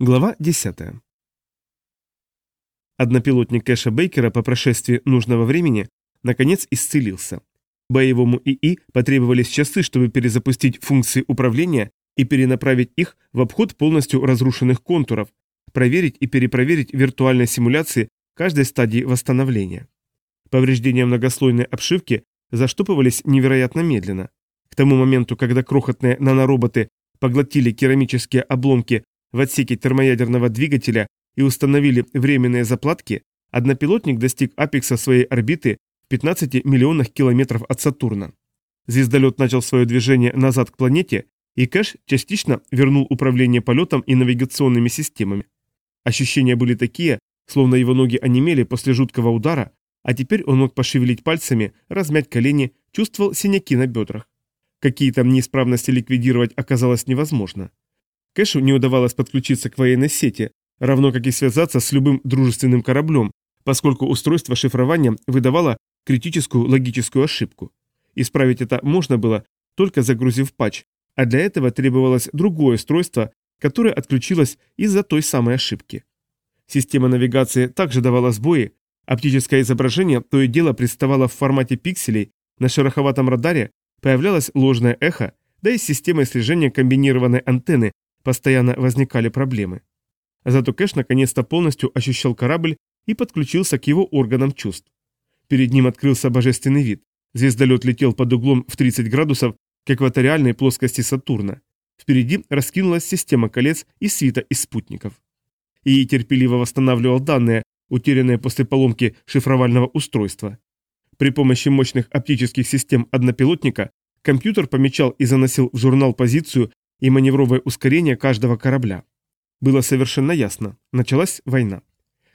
Глава 10. Однопилотник Кэша Бейкера по прошествии нужного времени наконец исцелился. Боевому ИИ потребовались часы, чтобы перезапустить функции управления и перенаправить их в обход полностью разрушенных контуров, проверить и перепроверить виртуальные симуляции каждой стадии восстановления. Повреждения многослойной обшивки заштопывались невероятно медленно. К тому моменту, когда крохотные нанороботы поглотили керамические обломки в отсеке термоядерного двигателя и установили временные заплатки, однопилотник достиг апекса своей орбиты в 15 миллионах километров от Сатурна. Звездолет начал свое движение назад к планете, и Кэш частично вернул управление полетом и навигационными системами. Ощущения были такие, словно его ноги онемели после жуткого удара, а теперь он мог пошевелить пальцами, размять колени, чувствовал синяки на бедрах. Какие там неисправности ликвидировать оказалось невозможно. Кэшу не удавалось подключиться к военной сети, равно как и связаться с любым дружественным кораблем, поскольку устройство шифрования выдавало критическую логическую ошибку. Исправить это можно было, только загрузив патч, а для этого требовалось другое устройство, которое отключилось из-за той самой ошибки. Система навигации также давала сбои, оптическое изображение то и дело представало в формате пикселей, на шероховатом радаре появлялось ложное эхо, да и с системой слежения комбинированной антенны постоянно возникали проблемы. Зато Кэш наконец-то полностью ощущал корабль и подключился к его органам чувств. Перед ним открылся божественный вид. Звездолет летел под углом в 30 градусов к экваториальной плоскости Сатурна. Впереди раскинулась система колец и свита из спутников. И терпеливо восстанавливал данные, утерянные после поломки шифровального устройства. При помощи мощных оптических систем однопилотника компьютер помечал и заносил в журнал позицию и маневровое ускорение каждого корабля. Было совершенно ясно, началась война.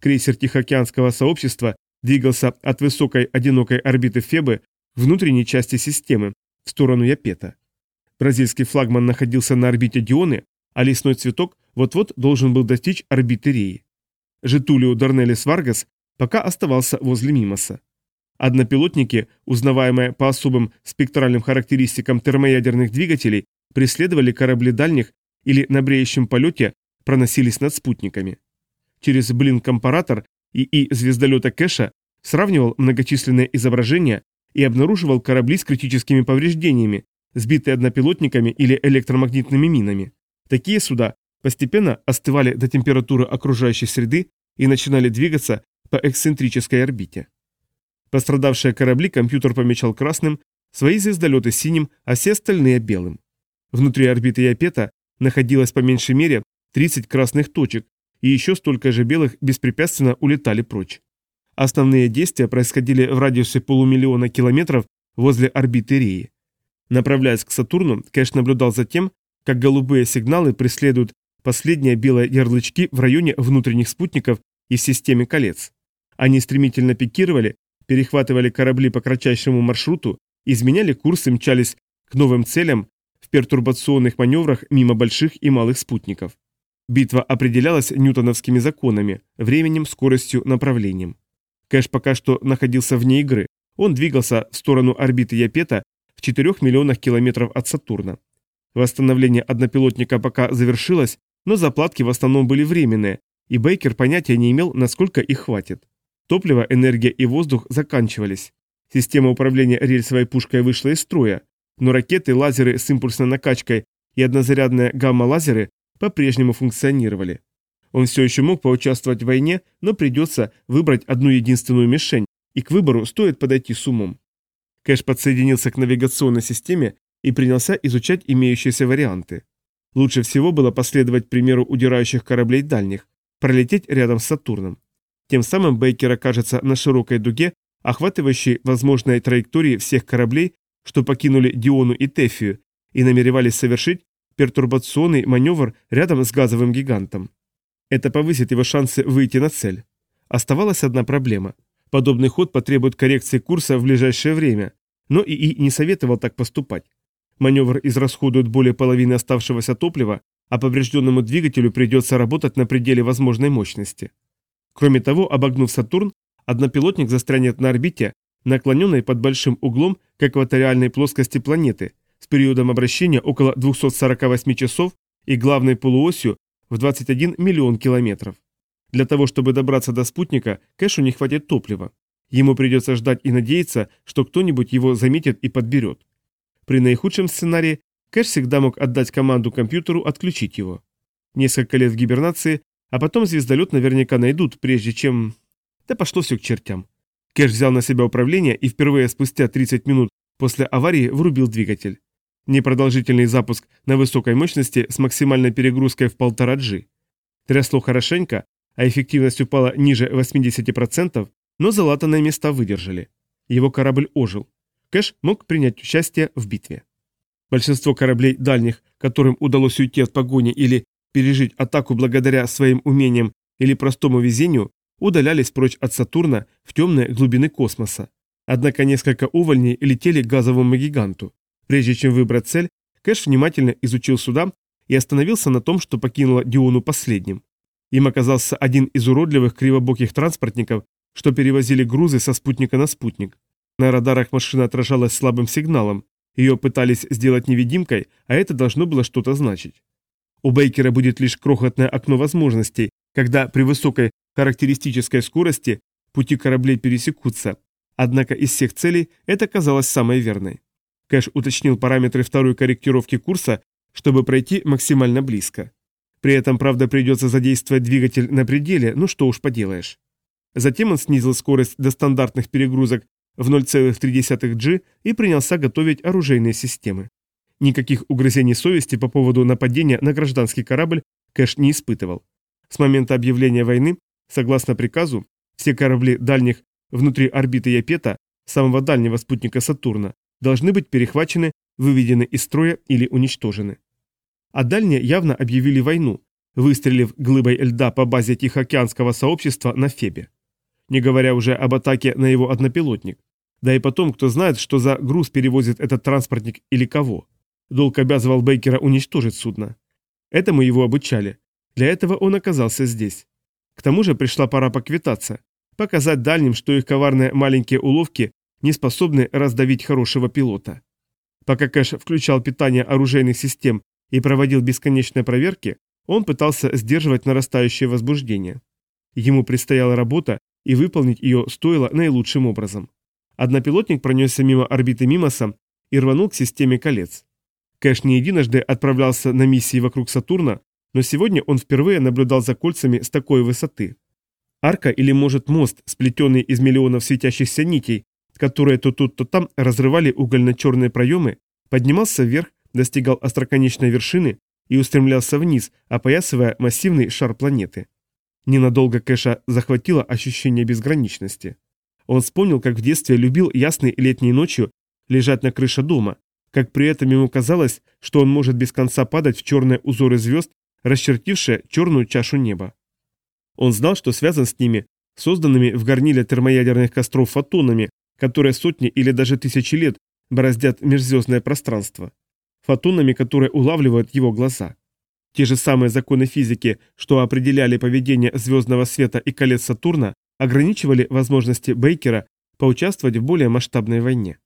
Крейсер Тихоокеанского сообщества двигался от высокой одинокой орбиты Фебы внутренней части системы, в сторону Япета. Бразильский флагман находился на орбите Дионы, а лесной цветок вот-вот должен был достичь орбиты Реи. Житулио Дарнелис Варгас пока оставался возле Мимоса. Однопилотники, узнаваемые по особым спектральным характеристикам термоядерных двигателей, преследовали корабли дальних или на бреющем полете проносились над спутниками. Через блин-компаратор ИИ звездолета Кэша сравнивал многочисленные изображения и обнаруживал корабли с критическими повреждениями, сбитые однопилотниками или электромагнитными минами. Такие суда постепенно остывали до температуры окружающей среды и начинали двигаться по эксцентрической орбите. Пострадавшие корабли компьютер помечал красным, свои звездолеты синим, а все остальные белым. Внутри орбиты Япета находилось по меньшей мере 30 красных точек, и еще столько же белых беспрепятственно улетали прочь. Основные действия происходили в радиусе полумиллиона километров возле орбиты Реи. Направляясь к Сатурну, Кэш наблюдал за тем, как голубые сигналы преследуют последние белые ярлычки в районе внутренних спутников и в системе колец. Они стремительно пикировали, перехватывали корабли по кратчайшему маршруту, изменяли курс и мчались к новым целям, в пертурбационных маневрах мимо больших и малых спутников. Битва определялась ньютоновскими законами, временем, скоростью, направлением. Кэш пока что находился вне игры. Он двигался в сторону орбиты Япета в 4 миллионах километров от Сатурна. Восстановление однопилотника пока завершилось, но заплатки в основном были временные, и Бейкер понятия не имел, насколько их хватит. Топливо, энергия и воздух заканчивались. Система управления рельсовой пушкой вышла из строя, но ракеты, лазеры с импульсной накачкой и однозарядные гамма-лазеры по-прежнему функционировали. Он все еще мог поучаствовать в войне, но придется выбрать одну единственную мишень, и к выбору стоит подойти с умом. Кэш подсоединился к навигационной системе и принялся изучать имеющиеся варианты. Лучше всего было последовать примеру удирающих кораблей дальних, пролететь рядом с Сатурном. Тем самым Бейкер окажется на широкой дуге, охватывающей возможной траектории всех кораблей что покинули Диону и Тефию и намеревались совершить пертурбационный маневр рядом с газовым гигантом. Это повысит его шансы выйти на цель. Оставалась одна проблема. Подобный ход потребует коррекции курса в ближайшее время, но ИИ не советовал так поступать. Маневр израсходует более половины оставшегося топлива, а поврежденному двигателю придется работать на пределе возможной мощности. Кроме того, обогнув Сатурн, однопилотник застрянет на орбите, наклоненной под большим углом к экваториальной плоскости планеты, с периодом обращения около 248 часов и главной полуосью в 21 миллион километров. Для того, чтобы добраться до спутника, Кэшу не хватит топлива. Ему придется ждать и надеяться, что кто-нибудь его заметит и подберет. При наихудшем сценарии Кэш всегда мог отдать команду компьютеру отключить его. Несколько лет в гибернации, а потом звездолет наверняка найдут, прежде чем... Да пошло все к чертям. Кэш взял на себя управление и впервые спустя 30 минут после аварии врубил двигатель. Непродолжительный запуск на высокой мощности с максимальной перегрузкой в 1,5G. Трясло хорошенько, а эффективность упала ниже 80%, но залатанные места выдержали. Его корабль ожил. Кэш мог принять участие в битве. Большинство кораблей дальних, которым удалось уйти от погони или пережить атаку благодаря своим умениям или простому везению, удалялись прочь от Сатурна в темные глубины космоса. Однако несколько увольней летели к газовому гиганту. Прежде чем выбрать цель, Кэш внимательно изучил суда и остановился на том, что покинула Диону последним. Им оказался один из уродливых кривобоких транспортников, что перевозили грузы со спутника на спутник. На радарах машина отражалась слабым сигналом, ее пытались сделать невидимкой, а это должно было что-то значить. У Бейкера будет лишь крохотное окно возможностей, когда при высокой характеристической скорости пути кораблей пересекутся, однако из всех целей это казалось самой верной. Кэш уточнил параметры второй корректировки курса, чтобы пройти максимально близко. При этом, правда, придется задействовать двигатель на пределе, ну что уж поделаешь. Затем он снизил скорость до стандартных перегрузок в 0,3 G и принялся готовить оружейные системы. Никаких угрызений совести по поводу нападения на гражданский корабль Кэш не испытывал. С момента объявления войны, согласно приказу, все корабли дальних внутри орбиты Япета, самого дальнего спутника Сатурна, должны быть перехвачены, выведены из строя или уничтожены. А дальние явно объявили войну, выстрелив глыбой льда по базе Тихоокеанского сообщества на Фебе. Не говоря уже об атаке на его однопилотник. Да и потом, кто знает, что за груз перевозит этот транспортник или кого. Долг обязывал Бейкера уничтожить судно. Этому его обучали. Для этого он оказался здесь. К тому же пришла пора поквитаться, показать дальним, что их коварные маленькие уловки не способны раздавить хорошего пилота. Пока Кэш включал питание оружейных систем и проводил бесконечные проверки, он пытался сдерживать нарастающее возбуждение. Ему предстояла работа, и выполнить ее стоило наилучшим образом. Однопилотник пронесся мимо орбиты Мимоса и рванул к системе колец. Кэш не единожды отправлялся на миссии вокруг Сатурна, но сегодня он впервые наблюдал за кольцами с такой высоты. Арка или, может, мост, сплетенный из миллионов светящихся нитей, которые то тут, то там разрывали угольно-черные проемы, поднимался вверх, достигал остроконечной вершины и устремлялся вниз, опоясывая массивный шар планеты. Ненадолго Кэша захватило ощущение безграничности. Он вспомнил, как в детстве любил ясной летней ночью лежать на крыше дома, как при этом ему казалось, что он может без конца падать в черные узоры звезд, расчертившие черную чашу неба. Он знал, что связан с ними, созданными в горниле термоядерных костров фотонами, которые сотни или даже тысячи лет бороздят межзвездное пространство. Фотонами, которые улавливают его глаза. Те же самые законы физики, что определяли поведение звездного света и колец Сатурна, ограничивали возможности Бейкера поучаствовать в более масштабной войне.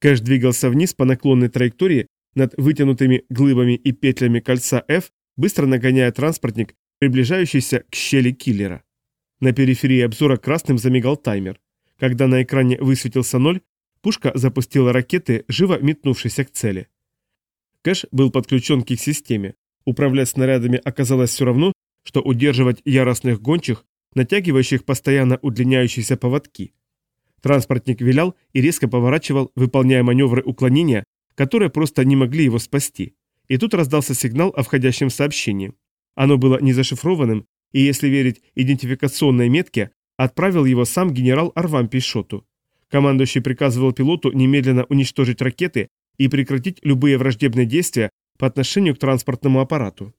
Кэш двигался вниз по наклонной траектории над вытянутыми глыбами и петлями кольца F, быстро нагоняя транспортник, приближающийся к щели киллера. На периферии обзора красным замигал таймер. Когда на экране высветился ноль, пушка запустила ракеты, живо метнувшись к цели. Кэш был подключен к их системе. Управлять снарядами оказалось все равно, что удерживать яростных гончих, натягивающих постоянно удлиняющиеся поводки. Транспортник вилял и резко поворачивал, выполняя маневры уклонения, которые просто не могли его спасти. И тут раздался сигнал о входящем сообщении. Оно было не зашифрованным, и если верить идентификационной метке, отправил его сам генерал Арвам Пейшоту. Командующий приказывал пилоту немедленно уничтожить ракеты и прекратить любые враждебные действия по отношению к транспортному аппарату.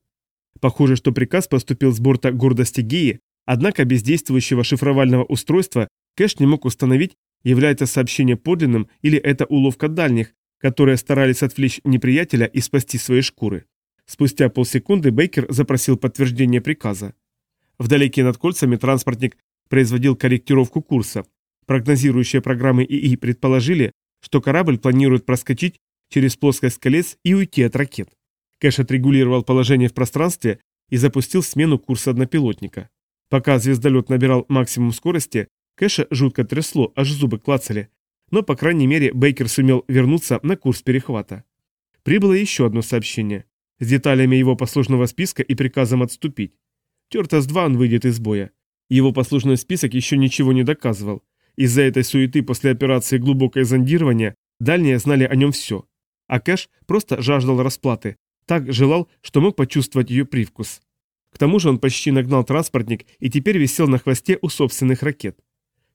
Похоже, что приказ поступил с борта гордости Геи, однако без действующего шифровального устройства Кэш не мог установить, является сообщение подлинным или это уловка дальних, которые старались отвлечь неприятеля и спасти свои шкуры. Спустя полсекунды Бейкер запросил подтверждение приказа. Вдалеке над кольцами транспортник производил корректировку курса. Прогнозирующие программы ИИ предположили, что корабль планирует проскочить через плоскость колец и уйти от ракет. Кэш отрегулировал положение в пространстве и запустил смену курса однопилотника. Пока звездолет набирал максимум скорости, Кэша жутко трясло, аж зубы клацали, но, по крайней мере, Бейкер сумел вернуться на курс перехвата. Прибыло еще одно сообщение с деталями его послужного списка и приказом отступить. Черта с два он выйдет из боя. Его послужной список еще ничего не доказывал. Из-за этой суеты после операции «Глубокое зондирование» дальние знали о нем все. А Кэш просто жаждал расплаты, так желал, что мог почувствовать ее привкус. К тому же он почти нагнал транспортник и теперь висел на хвосте у собственных ракет.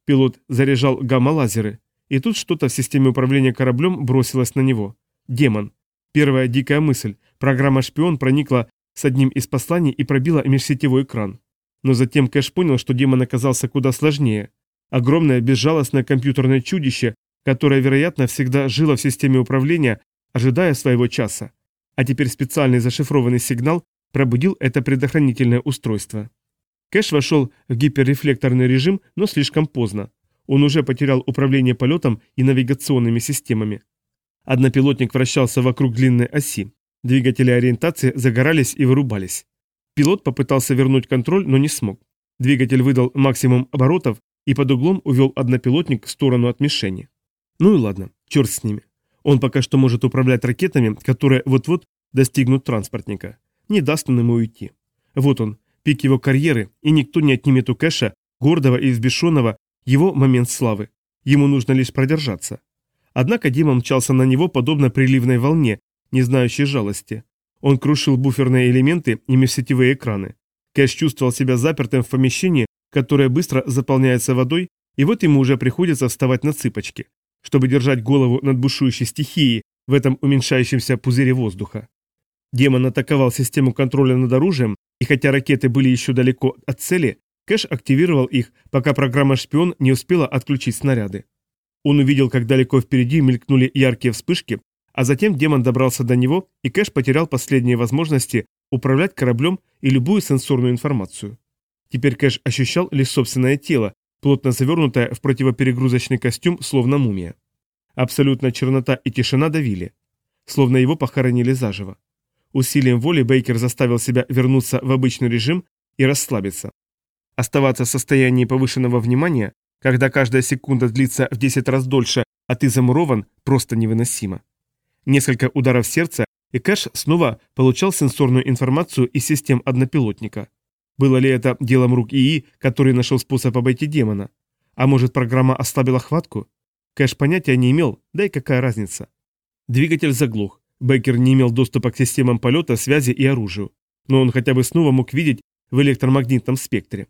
Пилот заряжал гамма-лазеры, и тут что-то в системе управления кораблем бросилось на него. Демон. Первая дикая мысль. Программа «Шпион» проникла с одним из посланий и пробила межсетевой экран. Но затем Кэш понял, что демон оказался куда сложнее. Огромное безжалостное компьютерное чудище, которое, вероятно, всегда жило в системе управления, ожидая своего часа. А теперь специальный зашифрованный сигнал пробудил это предохранительное устройство. Кэш вошел в гиперрефлекторный режим, но слишком поздно. Он уже потерял управление полетом и навигационными системами. Однопилотник вращался вокруг длинной оси. Двигатели ориентации загорались и вырубались. Пилот попытался вернуть контроль, но не смог. Двигатель выдал максимум оборотов и под углом увел однопилотник в сторону от мишени. Ну и ладно, черт с ними. Он пока что может управлять ракетами, которые вот-вот достигнут транспортника. Не даст он ему уйти. Вот он, пик его карьеры, и никто не отнимет у Кэша, гордого и взбешенного, его момент славы. Ему нужно лишь продержаться. Однако Дима мчался на него подобно приливной волне, не знающей жалости. Он крушил буферные элементы и межсетевые экраны. Кэш чувствовал себя запертым в помещении, которое быстро заполняется водой, и вот ему уже приходится вставать на цыпочки, чтобы держать голову над бушующей стихией в этом уменьшающемся пузыре воздуха. Демон атаковал систему контроля над оружием, и хотя ракеты были еще далеко от цели, Кэш активировал их, пока программа «Шпион» не успела отключить снаряды. Он увидел, как далеко впереди мелькнули яркие вспышки, а затем демон добрался до него, и Кэш потерял последние возможности управлять кораблем и любую сенсорную информацию. Теперь Кэш ощущал лишь собственное тело, плотно завернутое в противоперегрузочный костюм, словно мумия. Абсолютная чернота и тишина давили, словно его похоронили заживо. Усилием воли Бейкер заставил себя вернуться в обычный режим и расслабиться. Оставаться в состоянии повышенного внимания, когда каждая секунда длится в 10 раз дольше, а ты замурован, просто невыносимо. Несколько ударов сердца, и Кэш снова получал сенсорную информацию из систем однопилотника. Было ли это делом рук ИИ, который нашел способ обойти демона? А может, программа ослабила хватку? Кэш понятия не имел, да и какая разница. Двигатель заглох. Бейкер не имел доступа к системам полета, связи и оружию. Но он хотя бы снова мог видеть в электромагнитном спектре.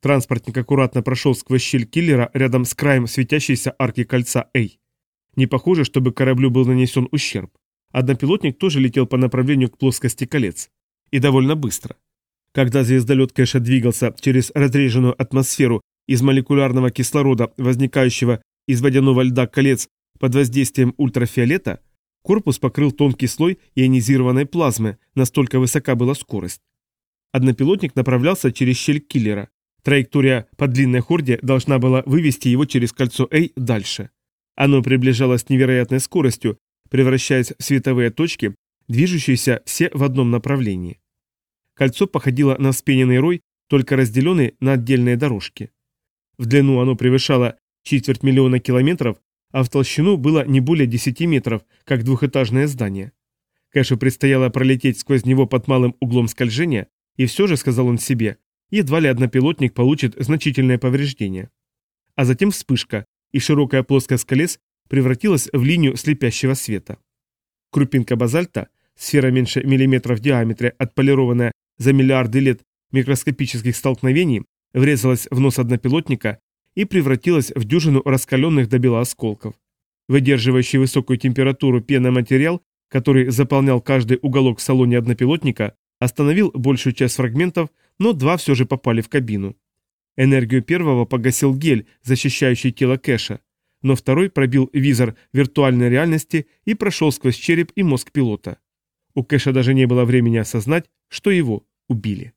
Транспортник аккуратно прошел сквозь щель киллера рядом с краем светящейся арки кольца A. Не похоже, чтобы кораблю был нанесен ущерб. Однопилотник тоже летел по направлению к плоскости колец. И довольно быстро. Когда звездолет Кэша двигался через разреженную атмосферу из молекулярного кислорода, возникающего из водяного льда колец под воздействием ультрафиолета, корпус покрыл тонкий слой ионизированной плазмы, настолько высока была скорость. Однопилотник направлялся через щель киллера. Траектория по длинной хорде должна была вывести его через кольцо A дальше. Оно приближалось с невероятной скоростью, превращаясь в световые точки, движущиеся все в одном направлении. Кольцо походило на вспененный рой, только разделенный на отдельные дорожки. В длину оно превышало четверть миллиона километров, а в толщину было не более 10 метров, как двухэтажное здание. Кэшу предстояло пролететь сквозь него под малым углом скольжения, и все же, сказал он себе, едва ли однопилотник получит значительное повреждение. А затем вспышка, и широкая плоскость колес превратилась в линию слепящего света. Крупинка базальта, сфера меньше миллиметра в диаметре, отполированная за миллиарды лет микроскопических столкновений, врезалась в нос однопилотника и превратилась в дюжину раскаленных до бела осколков. Выдерживающий высокую температуру пеноматериал, который заполнял каждый уголок в салоне однопилотника, остановил большую часть фрагментов, но два все же попали в кабину. Энергию первого погасил гель, защищающий тело Кэша, но второй пробил визор виртуальной реальности и прошел сквозь череп и мозг пилота. У Кэша даже не было времени осознать, что его убили.